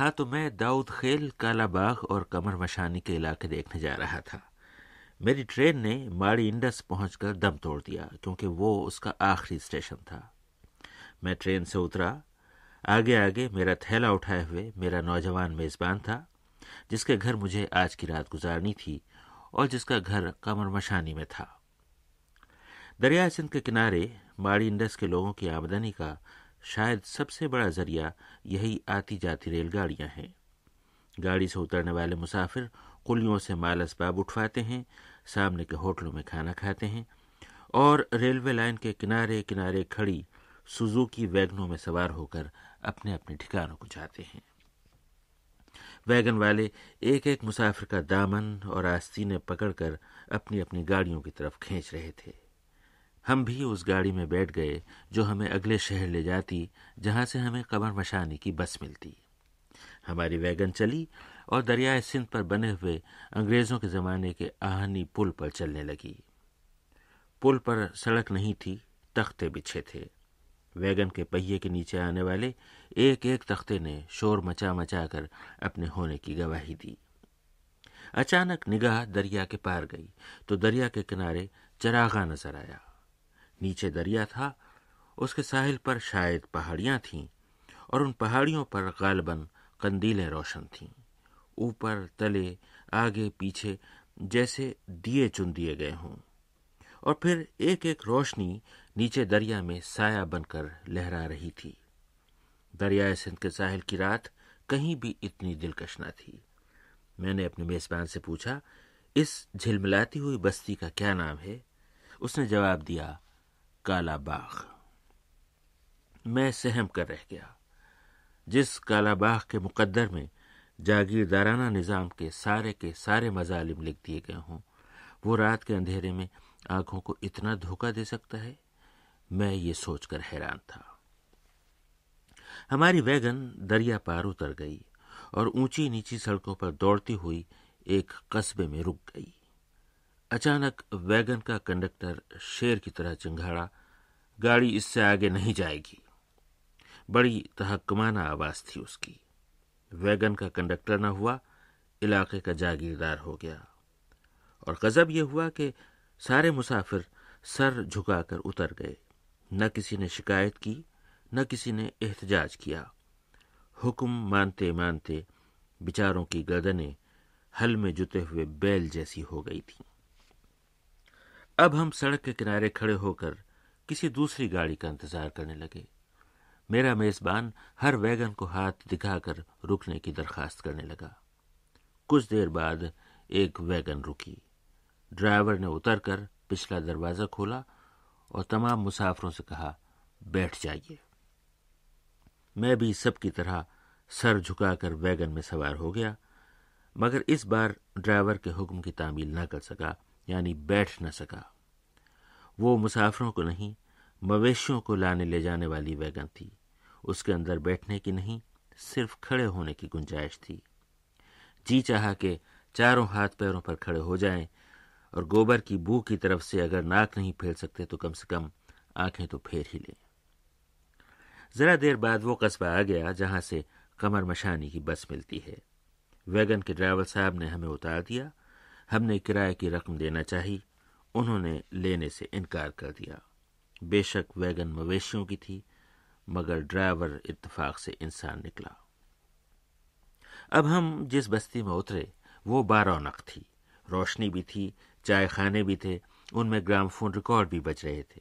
ہاں تو میں داؤد خیل، کالا باغ اور کمر مشانی کے علاقے دیکھنے جا رہا تھا۔ میری ٹرین نے ماڑی انڈس پہنچ کر دم توڑ دیا، کیونکہ وہ اس کا آخری اسٹیشن تھا۔ میں ٹرین سے اترا۔ آگے آگے میرا تھیلا اٹھائے ہوئے میرا نوجوان میزبان تھا، جس کے گھر مجھے آج کی رات گزارنی تھی اور جس کا گھر کمر مشانی میں تھا۔ دریا سندھ کے کنارے ماڑی انڈس کے لوگوں کی آمدنی کا شاید سب سے بڑا ذریعہ یہی آتی جاتی ریل گاڑیاں ہیں۔ گاڑی سے اترنے والے مسافر کلیوں سے مال اسباب اٹھواتے ہیں، سامنے کے ہوٹلوں میں کھانا کھاتے ہیں اور ریلوے لائن کے کنارے کنارے کھڑی سوزوکی ویگنوں میں سوار ہو کر اپنے اپنے ٹھکانوں کو جاتے ہیں۔ ویگن والے ایک ایک مسافر کا دامن اور آستینیں پکڑ کر اپنی اپنی گاڑیوں کی طرف کھینچ رہے تھے۔ ہم بھی اس گاڑی میں بیٹھ گئے جو ہمیں اگلے شہر لے جاتی، جہاں سے ہمیں قمر مشانی کی بس ملتی۔ ہماری ویگن چلی اور دریائے سندھ پر بنے ہوئے انگریزوں کے زمانے کے آہنی پل پر چلنے لگی۔ پل پر سڑک نہیں تھی، تختے بچھے تھے۔ ویگن کے پہیے کے نیچے آنے والے ایک ایک تختے نے شور مچا مچا کر اپنے ہونے کی گواہی دی۔ اچانک نگاہ دریا کے پار گئی، تو دریا کے کنارے چراغا نظر آیا۔ نیچے دریا تھا، اس کے ساحل پر شاید پہاڑیاں تھیں اور ان پہاڑیوں پر غالباً قندیلیں روشن تھیں۔ اوپر، تلے، آگے، پیچھے جیسے دیے چن دیے گئے ہوں۔ اور پھر ایک ایک روشنی نیچے دریا میں سایہ بن کر لہرا رہی تھی۔ دریائے سندھ کے ساحل کی رات کہیں بھی اتنی دلکش نہ تھی۔ میں نے اپنے میزبان سے پوچھا، اس جھلملاتی ہوئی بستی کا کیا نام ہے؟ اس نے جواب دیا کالا باغ میں سہم کر رہ گیا۔ جس کالا باغ کے مقدر میں جاگیردارانہ نظام کے سارے کے سارے مظالم لکھ دیے گئے ہوں، وہ رات کے اندھیرے میں آنکھوں کو اتنا دھوکہ دے سکتا ہے، میں یہ سوچ کر حیران تھا۔ ہماری ویگن دریا پار اتر گئی اور اونچی نیچی سڑکوں پر دوڑتی ہوئی ایک قصبے میں رک گئی۔ اچانک ویگن کا کنڈکٹر شیر کی طرح چنگاڑا گاڑی اس سے آگے نہیں جائے گی۔ بڑی تحکمانہ آواز تھی اس کی۔ ویگن کا کنڈکٹر نہ ہوا، علاقے کا جاگیردار ہو گیا۔ اور غضب یہ ہوا کہ سارے مسافر سر جھکا کر اتر گئے۔ نہ کسی نے شکایت کی، نہ کسی نے احتجاج کیا۔ حکم مانتے مانتے بچاروں کی گردنیں حل میں جتے ہوئے بیل جیسی ہو گئی تھی اب ہم سڑک کے کنارے کھڑے ہو کر کسی دوسری گاڑی کا انتظار کرنے لگے۔ میرا میزبان ہر ویگن کو ہاتھ دکھا کر رکنے کی درخواست کرنے لگا۔ کچھ دیر بعد ایک ویگن رکی۔ ڈرائیور نے اتر کر پچھلا دروازہ کھولا اور تمام مسافروں سے کہا، بیٹھ جائیے۔ میں بھی سب کی طرح سر جھکا کر ویگن میں سوار ہو گیا، مگر اس بار ڈرائیور کے حکم کی تعمیل نہ کر سکا۔ یعنی بیٹھ نہ سکا۔ وہ مسافروں کو نہیں، مویشیوں کو لانے لے جانے والی ویگن تھی۔ اس کے اندر بیٹھنے کی نہیں، صرف کھڑے ہونے کی گنجائش تھی۔ جی چاہا کہ چاروں ہاتھ پیروں پر کھڑے ہو جائیں اور گوبر کی بو کی طرف سے اگر ناک نہیں پھیر سکتے تو کم سے کم آنکھیں تو پھیر ہی لیں۔ ذرا دیر بعد وہ قصبہ آ گیا جہاں سے کمر مشانی کی بس ملتی ہے۔ ویگن کے ڈرائیور صاحب نے ہمیں اتار دیا۔ ہم نے کرایہ کی رقم دینا چاہی، انہوں نے لینے سے انکار کر دیا۔ بے شک ویگن مویشیوں کی تھی، مگر ڈرائیور اتفاق سے انسان نکلا۔ اب ہم جس بستی میں اترے، وہ بارونق تھی۔ روشنی بھی تھی، چائے خانے بھی تھے، ان میں گرام فون ریکارڈ بھی بچ رہے تھے۔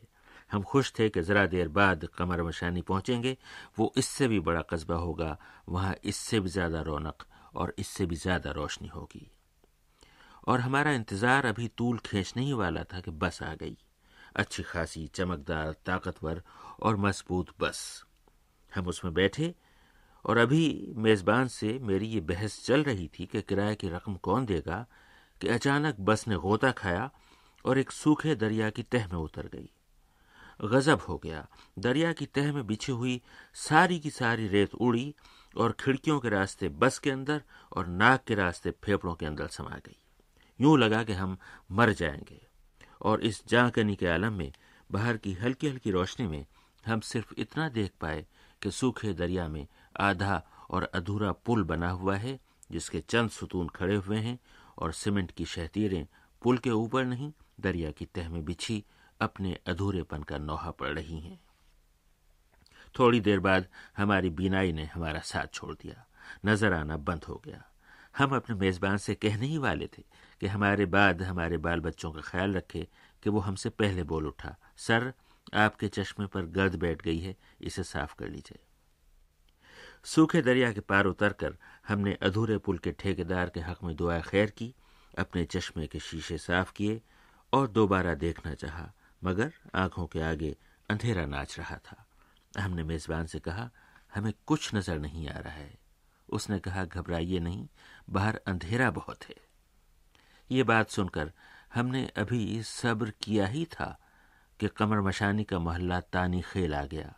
ہم خوش تھے کہ ذرا دیر بعد قمر مشانی پہنچیں گے، وہ اس سے بھی بڑا قصبہ ہوگا، وہاں اس سے بھی زیادہ رونق اور اس سے بھی زیادہ روشنی ہوگی۔ اور ہمارا انتظار ابھی طول کھینچنے ہی والا تھا کہ بس آ گئی۔ اچھی خاصی چمکدار، طاقتور اور مضبوط بس۔ ہم اس میں بیٹھے اور ابھی میزبان سے میری یہ بحث چل رہی تھی کہ کرایہ کی رقم کون دے گا کہ اچانک بس نے غوطہ کھایا اور ایک سوکھے دریا کی تہ میں اتر گئی۔ غزب ہو گیا۔ دریا کی تہ میں بچھی ہوئی ساری کی ساری ریت اڑی اور کھڑکیوں کے راستے بس کے اندر اور ناک کے راستے پھیپڑوں کے اندر سما گئی۔ یوں لگا کہ ہم مر جائیں گے۔ اور اس جانکنی کے عالم میں باہر کی ہلکی ہلکی روشنی میں، ہم صرف اتنا دیکھ پائے کہ سوکھے دریا میں آدھا اور ادھورا پل بنا ہوا ہے، جس کے چند ستون کھڑے ہوئے ہیں اور سیمنٹ کی شہتیریں پل کے اوپر نہیں، دریا کی تہ میں بچھی اپنے ادھورے پن کا نوحہ پڑ رہی ہیں۔ تھوڑی دیر بعد ہماری بینائی نے ہمارا ساتھ چھوڑ دیا۔ نظر آنا بند ہو گیا۔ ہم اپنے میزبان سے کہنے ہی والے تھے کہ ہمارے بعد ہمارے بال بچوں کا خیال رکھے کہ وہ ہم سے پہلے بول اٹھا۔ سر، آپ کے چشمے پر گرد بیٹھ گئی ہے، اسے صاف کر لیجیے سوکھے دریا کے پار اتر کر ہم نے ادھورے پل کے ٹھیکیدار کے حق میں دعا خیر کی، اپنے چشمے کے شیشے صاف کیے اور دوبارہ دیکھنا چاہا، مگر آنکھوں کے آگے اندھیرا ناچ رہا تھا۔ ہم نے میزبان سے کہا، ہمیں کچھ نظر نہیں آ رہا ہے۔ اس نے کہا، گھبرائیے نہیں، باہر اندھیرا بہت ہے۔ یہ بات سن کر ہم نے ابھی صبر کیا ہی تھا کہ کمر مشانی کا محلہ تانی خیل آ گیا۔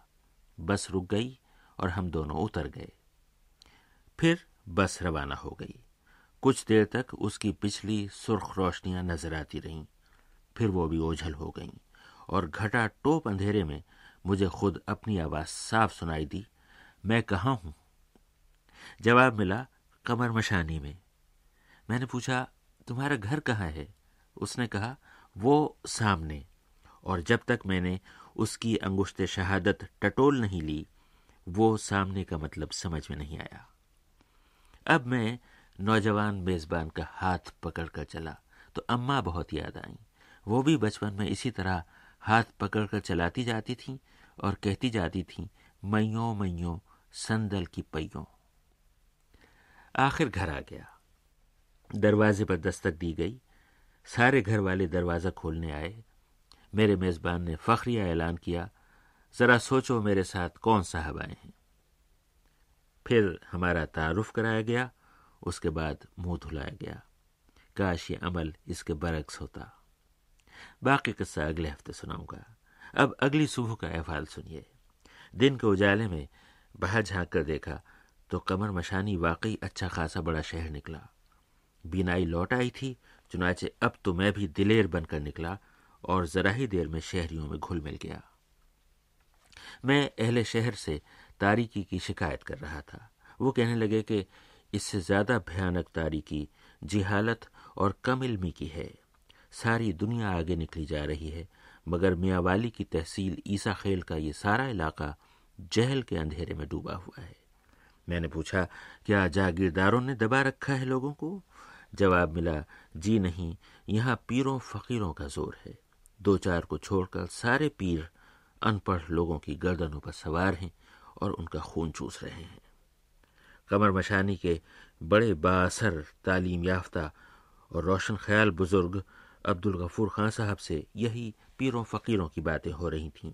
بس رک گئی اور ہم دونوں اتر گئے۔ پھر بس روانہ ہو گئی۔ کچھ دیر تک اس کی پچھلی سرخ روشنیاں نظر آتی رہیں۔ پھر وہ بھی اوجھل ہو گئیں اور گھٹا ٹوپ اندھیرے میں مجھے خود اپنی آواز صاف سنائی دی، میں کہاں ہوں؟ جواب ملا کمر مشانی میں۔ میں نے پوچھا، تمہارا گھر کہاں ہے؟ اس نے کہا، وہ سامنے۔ اور جب تک میں نے اس کی انگشت شہادت ٹٹول نہیں لی، وہ سامنے کا مطلب سمجھ میں نہیں آیا۔ اب میں نوجوان میزبان کا ہاتھ پکڑ کر چلا تو اما بہت یاد آئیں۔ وہ بھی بچپن میں اسی طرح ہاتھ پکڑ کر چلاتی جاتی تھیں اور کہتی جاتی تھیں، میوں میوں، سندل کی پیوں آخر گھر آ گیا۔ دروازے پر دستک دی گئی۔ سارے گھر والے دروازہ کھولنے آئے۔ میرے میزبان نے فخریہ اعلان کیا، ذرا سوچو میرے ساتھ کون صاحب آئے ہیں۔ پھر ہمارا تعارف کرایا گیا، اس کے بعد منہ دھلایا گیا۔ کاش یہ عمل اس کے برعکس ہوتا۔ باقی قصہ اگلے ہفتے سناؤں گا۔ اب اگلی صبح کا احوال سنیے۔ دن کے اجالے میں باہر جھانک کر دیکھا۔ تو کمر مشانی واقعی اچھا خاصا بڑا شہر نکلا۔ بینائی لوٹ آئی تھی، چنانچہ اب تو میں بھی دلیر بن کر نکلا اور ذرا ہی دیر میں شہریوں میں گھل مل گیا۔ میں اہل شہر سے تاریکی کی شکایت کر رہا تھا۔ وہ کہنے لگے کہ اس سے زیادہ بھیانک تاریکی جہالت اور کم علمی کی ہے۔ ساری دنیا آگے نکلی جا رہی ہے، مگر میاں والی کی تحصیل عیسا خیل کا یہ سارا علاقہ جہل کے اندھیرے میں ڈوبا ہوا ہے۔ میں نے پوچھا، کیا جاگیرداروں نے دبا رکھا ہے لوگوں کو؟ جواب ملا جی نہیں، یہاں پیروں فقیروں کا زور ہے۔ دو چار کو چھوڑ کر سارے پیر ان پڑھ لوگوں کی گردنوں پر سوار ہیں اور ان کا خون چوس رہے ہیں۔ کمر مشانی کے بڑے باثر تعلیم یافتہ اور روشن خیال بزرگ عبد الغفور خان صاحب سے یہی پیروں فقیروں کی باتیں ہو رہی تھیں۔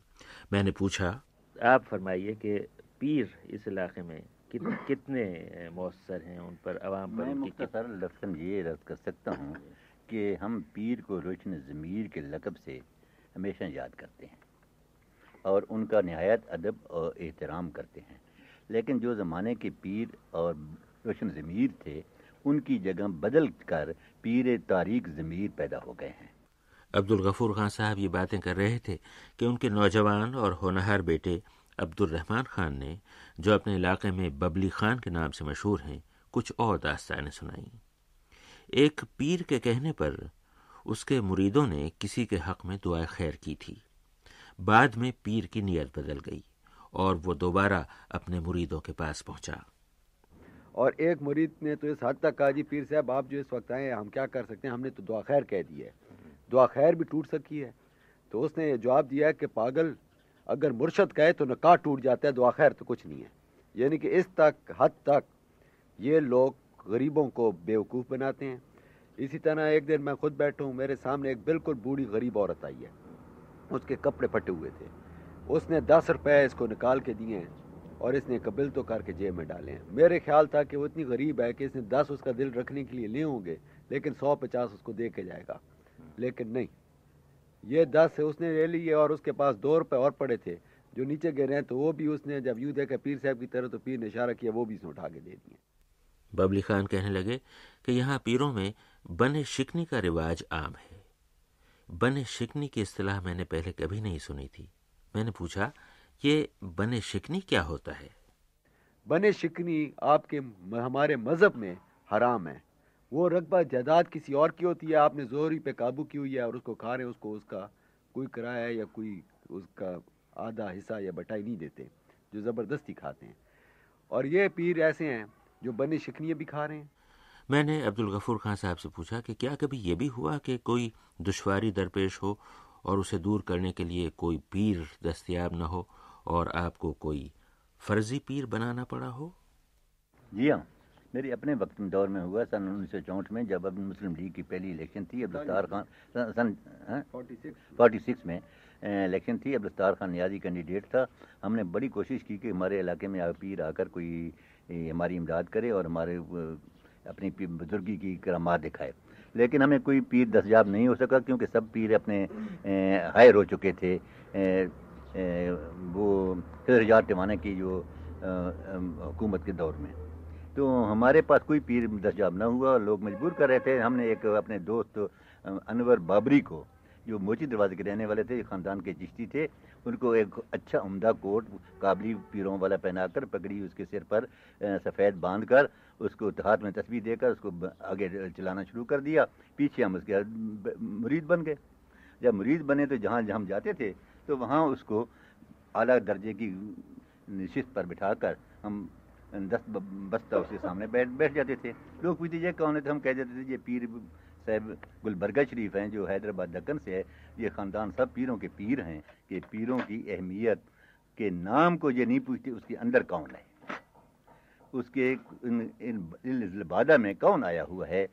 میں نے پوچھا، آپ فرمائیے کہ پیر اس علاقے میں کتنے مؤثر ہیں ان پر عوام پر میں مختصر لفظ یہ رد کر سکتا ہوں کہ ہم پیر کو روشن ضمیر کے لقب سے ہمیشہ یاد کرتے ہیں اور ان کا نہایت ادب اور احترام کرتے ہیں۔ لیکن جو زمانے کے پیر اور روشن ضمیر تھے ان کی جگہ بدل کر پیر تاریخ ضمیر پیدا ہو گئے ہیں۔ عبد الغفور خان صاحب یہ باتیں کر رہے تھے کہ ان کے نوجوان اور ہونہار بیٹے عبد الرحمان خان نے جو اپنے علاقے میں ببلی خان کے نام سے مشہور ہیں، کچھ اور داستانیں سنائیں۔ ایک پیر کے کہنے پر اس کے مریدوں نے کسی کے حق میں دعائیں خیر کی تھی۔ بعد میں پیر کی نیت بدل گئی اور وہ دوبارہ اپنے مریدوں کے پاس پہنچا۔ اور ایک مرید نے تو اس حد تک کہا جی پیر صاحب، آپ جو اس وقت آئے ہم کیا کر سکتے ہیں؟ ہم نے تو دعا خیر کہہ دی ہے۔ دعا خیر بھی ٹوٹ سکی ہے۔ تو اس نے جواب دیا کہ پاگل اگر مرشد کہے تو نکاح ٹوٹ جاتا ہے، دعا خیر تو کچھ نہیں ہے۔ یعنی کہ اس تک، حد تک یہ لوگ غریبوں کو بیوقوف بناتے ہیں۔ اسی طرح ایک دن میں خود بیٹھا ہوں، میرے سامنے ایک بالکل بوڑھی غریب عورت آئی ہے۔ اس کے کپڑے پھٹے ہوئے تھے۔ اس نے دس روپے اس کو نکال کے دیے ہیں اور اس نے قبل تو کر کے جیب میں ڈالے ہیں۔ میرے خیال تھا کہ وہ اتنی غریب ہے کہ اس نے دس اس کا دل رکھنے کے لیے لے ہوں گے، لیکن سو پچاس اس کو دے کے جائے گا۔ لیکن نہیں۔ یہ دس اس نے لے لیے اور اس کے پاس دو روپے اور پڑے تھے۔ جو نیچے گرے ہیں تو وہ بھی اس نے جب یوں دیکھا پیر صاحب کی طرح تو پیر نے اشارہ کیا وہ بھی اس نے اٹھا کے دے دیے ببلی خان کہنے لگے کہ یہاں پیروں میں بن شکنی کا رواج عام ہے۔ بن شکنی کی اصطلاح میں نے پہلے کبھی نہیں سنی تھی۔ میں نے پوچھا یہ بن شکنی کیا ہوتا ہے؟ بنے شکنی آپ کے ہمارے مذہب میں حرام ہے۔ وہ رقبہ جائیداد کسی اور کی ہوتی ہے؟ آپ نے زوری پہ قابو کی ہوئی ہے اور اس کو کھا رہے ہیں اس کو اس کا کوئی کرایہ یا کوئی اس کا آدھا حصہ یا بٹائی نہیں دیتے جو زبردستی کھاتے ہیں۔ اور یہ پیر ایسے ہیں جو بنے شکنیاں بھی کھا رہے ہیں۔ میں نے عبد الغفور خان صاحب سے پوچھا کہ کیا کبھی یہ بھی ہوا کہ کوئی دشواری درپیش ہو اور اسے دور کرنے کے لیے کوئی پیر دستیاب نہ ہو اور آپ کو کوئی فرضی پیر بنانا پڑا ہو؟ جی ہاں۔ میری اپنے وقت دور میں ہوا سن انیس سو چونٹ میں جب اب مسلم لیگ کی پہلی الیکشن تھی عبدالستار خان سن ہاں؟ فورٹی سکس میں الیکشن تھی عبدالستار خان نیازی کینڈیڈیٹ تھا۔ ہم نے بڑی کوشش کی کہ ہمارے علاقے میں پیر آ کر کوئی ہماری امداد کرے اور ہمارے اپنی بزرگی کی کرامات دکھائے۔ لیکن ہمیں کوئی پیر دستیاب نہیں ہو سکا کیونکہ سب پیر اپنے ہائر ہو چکے تھے۔ وہ ہزار ٹمانے کی جو حکومت کے دور میں۔ تو ہمارے پاس کوئی پیر دستیاب نہ ہوا، لوگ مجبور کر رہے تھے۔ ہم نے ایک اپنے دوست انور بابری کو، جو موچی دروازے کے رہنے والے تھے خاندان کے چشتی تھے، ان کو ایک اچھا عمدہ کوٹ، قابلی پیروں والا پہنا کر پگڑی اس کے سر پر سفید باندھ کر، اس کو ہاتھ میں تصویر دے کر، اس کو آگے چلانا شروع کر دیا۔ پیچھے ہم اس کے مرید بن گئے۔ جب مرید بنے تو جہاں جہاں ہم جاتے تھے، تو وہاں اس کو اعلیٰ درجے کی نشست پر بٹھا کر ہم دست بستہ اس کے سامنے بیٹھ بیٹھ جاتے تھے۔ لوگ پوچھتے یہ کون ہے؟ تو ہم کہہ دیتے تھے یہ پیر صاحب گلبرگہ شریف ہیں، جو حیدرآباد دکن سے ہے۔ یہ خاندان سب پیروں کے پیر ہیں کہ پیروں کی اہمیت کے نام کو یہ نہیں پوچھتے اس کے اندر کون ہے۔ اس کے لبادہ میں کون آیا ہوا ہے؟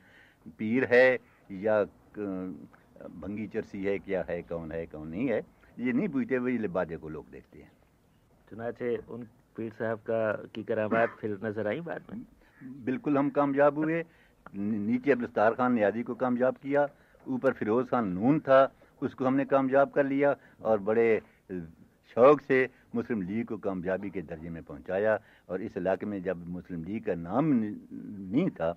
پیر ہے یا بھنگی چرسی ہے، کیا ہے، کون ہے، کون نہیں ہے؟ یہ نہیں پوچھتے، وہی لبادے کو لوگ دیکھتے ہیں۔ چنانچہ ان پیر صاحب کا کی کرامات پھر نظر آئی بعد میں؟ بالکل ہم کامیاب ہوئے۔ نیچے عبدالستار خان نیازی کو کامیاب کیا۔ اوپر فیروز خان نون تھا، اس کو ہم نے کامیاب کر لیا اور بڑے شوق سے مسلم لیگ کو کامیابی کے درجے میں پہنچایا۔ اور اس علاقے میں جب مسلم لیگ کا نام نہیں تھا،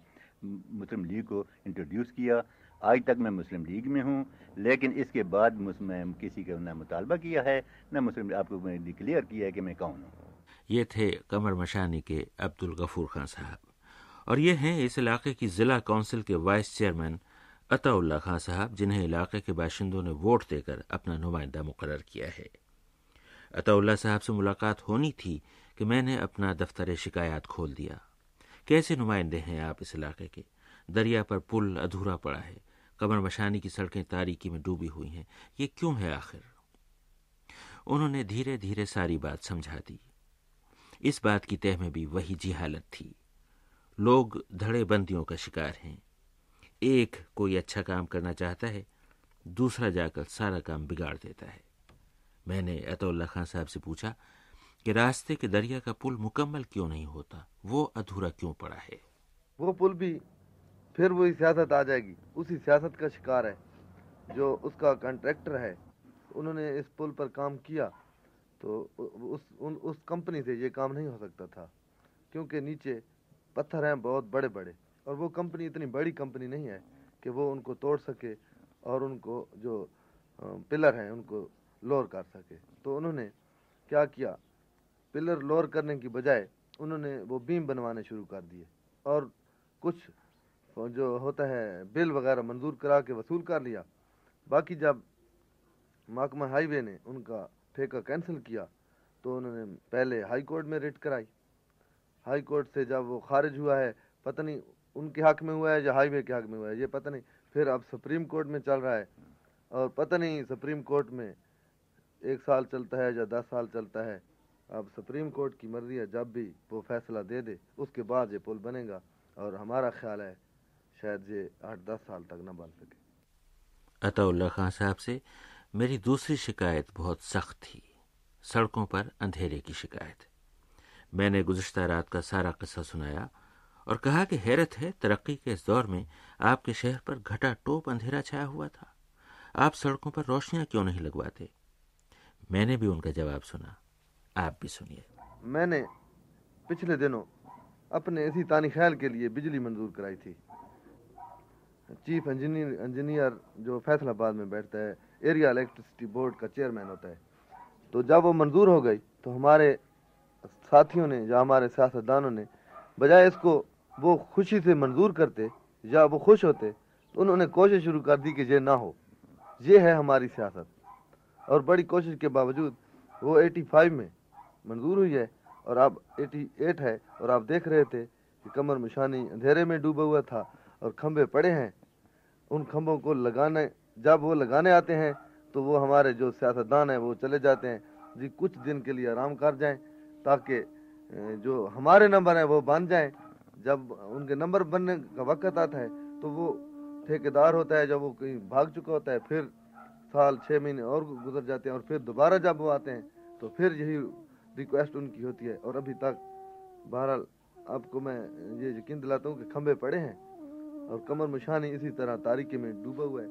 مسلم لیگ کو انٹروڈیوس کیا۔ آج تک میں مسلم لیگ میں ہوں، لیکن اس کے بعد میں کسی کا نہ مطالبہ کیا ہے، نہ مسلم آپ کو میں ڈکلیئر کیا ہے کہ میں کون ہوں۔ یہ تھے کمر مشانی کے عبد الغفور خان صاحب۔ اور یہ ہیں اس علاقے کی ضلع کونسل کے وائس چیئرمین عطا اللہ خان صاحب، جنہیں علاقے کے باشندوں نے ووٹ دے کر اپنا نمائندہ مقرر کیا ہے۔ عطا اللہ صاحب سے ملاقات ہونی تھی کہ میں نے اپنا دفتر شکایات کھول دیا۔ کیسے نمائندے ہیں آپ اس علاقے کے؟ دریا پر پل ادھورا پڑا ہے۔ کمر مشانی کی سڑکیں تاریکی میں ڈوبی ہوئی ہیں۔ یہ کیوں ہے آخر؟ انہوں نے دھیرے دھیرے ساری بات سمجھا دی۔ اس بات کی تہ میں بھی وہی جہالت تھی۔ لوگ دھڑے بندیوں کا شکار ہیں۔ ایک کوئی اچھا کام کرنا چاہتا ہے، دوسرا جا کر سارا کام بگاڑ دیتا ہے۔ میں نے عطا اللہ خان صاحب سے پوچھا کہ راستے کے دریا کا پل مکمل کیوں نہیں ہوتا؟ وہ ادھورا کیوں پڑا ہے؟ وہ پل بھی پھر وہی سیاست آ جائے گی۔ اسی سیاست کا شکار ہے جو اس کا کنٹریکٹر ہے۔ انہوں نے اس پل پر کام کیا۔ تو اس، ان، اس کمپنی سے یہ کام نہیں ہو سکتا تھا، کیونکہ نیچے پتھر ہیں بہت بڑے بڑے، اور وہ کمپنی اتنی بڑی کمپنی نہیں ہے کہ وہ ان کو توڑ سکے اور ان کو جو پلر ہیں، ان کو لور کر سکے۔ تو انہوں نے کیا کیا؟ پلر لور کرنے کی بجائے انہوں نے وہ بیم بنوانے شروع کر دیے، اور کچھ جو ہوتا ہے بل وغیرہ منظور کرا کے وصول کر لیا۔ باقی جب محکمہ ہائی وے نے ان کا ٹھیکہ کینسل کیا تو انہوں نے پہلے ہائی کورٹ میں ریٹ کرائی۔ ہائی کورٹ سے جب وہ خارج ہوا ہے، پتہ نہیں ان کے حق میں ہوا ہے یا ہائی وے کے حق میں ہوا ہے، یہ پتہ نہیں۔ پھر اب سپریم کورٹ میں چل رہا ہے اور پتہ نہیں سپریم کورٹ میں ایک سال چلتا ہے یا دس سال چلتا ہے۔ اب سپریم کورٹ کی مرضی ہے، جب بھی وہ فیصلہ دے دے، اس کے بعد یہ پل بنے گا۔ اور ہمارا خیال ہے شاید یہ آٹھ دس سال تک نہ بن سکے۔ عطا اللہ خان صاحب سے میری دوسری شکایت بہت سخت تھی۔ سڑکوں پر اندھیرے کی شکایت۔ میں نے گزشتہ رات کا سارا قصہ سنایا اور کہا کہ حیرت ہے، ترقی کے اس دور میں آپ کے شہر پر گھٹا ٹوپ اندھیرا چھایا ہوا تھا۔ آپ سڑکوں پر روشنیاں کیوں نہیں لگواتے؟ میں نے بھی ان کا جواب سنا۔ آپ بھی سنیے۔ میں نے پچھلے دنوں اپنے اسی تانی خیال کے لیے بجلی منظور کرائی تھی۔ چیف انجینئر انجینئر جو فیصلہ آباد میں بیٹھتا ہے ایریا الیکٹرسٹی بورڈ کا چیئرمین ہوتا ہے۔ تو جب وہ منظور ہو گئی، تو ہمارے ساتھیوں نے، یا ہمارے سیاستدانوں نے بجائے اس کو وہ خوشی سے منظور کرتے، یا وہ خوش ہوتے، تو انہوں نے کوشش شروع کر دی کہ یہ نہ ہو۔ یہ ہے ہماری سیاست۔ اور بڑی کوشش کے باوجود وہ ایٹی فائیو میں منظور ہوئی ہے۔ اور اب ایٹی ایٹ ہے۔ اور آپ دیکھ رہے تھے کہ کمر مشانی اندھیرے میں ڈوبا ہوا تھا اور کھمبے پڑے ہیں۔ ان کھمبوں کو لگانے جب وہ لگانے آتے ہیں تو وہ ہمارے جو سیاستدان ہیں وہ چلے جاتے ہیں۔ جی کچھ دن کے لیے آرام کر جائیں تاکہ جو ہمارے نمبر ہیں وہ بن جائیں۔ جب ان کے نمبر بننے کا وقت آتا ہے تو وہ ٹھیکیدار ہوتا ہے۔ جب وہ کہیں بھاگ چکا ہوتا ہے، پھر سال چھ مہینے اور گزر جاتے ہیں اور پھر دوبارہ جب وہ آتے ہیں تو پھر یہی ریکویسٹ ان کی ہوتی ہے۔ اور ابھی تک بہرحال آپ کو میں یہ یقین دلاتا ہوں کہ کھمبے پڑے ہیں اور کمر مشانی اسی طرح تاریکی میں ڈوبا ہوا ہے۔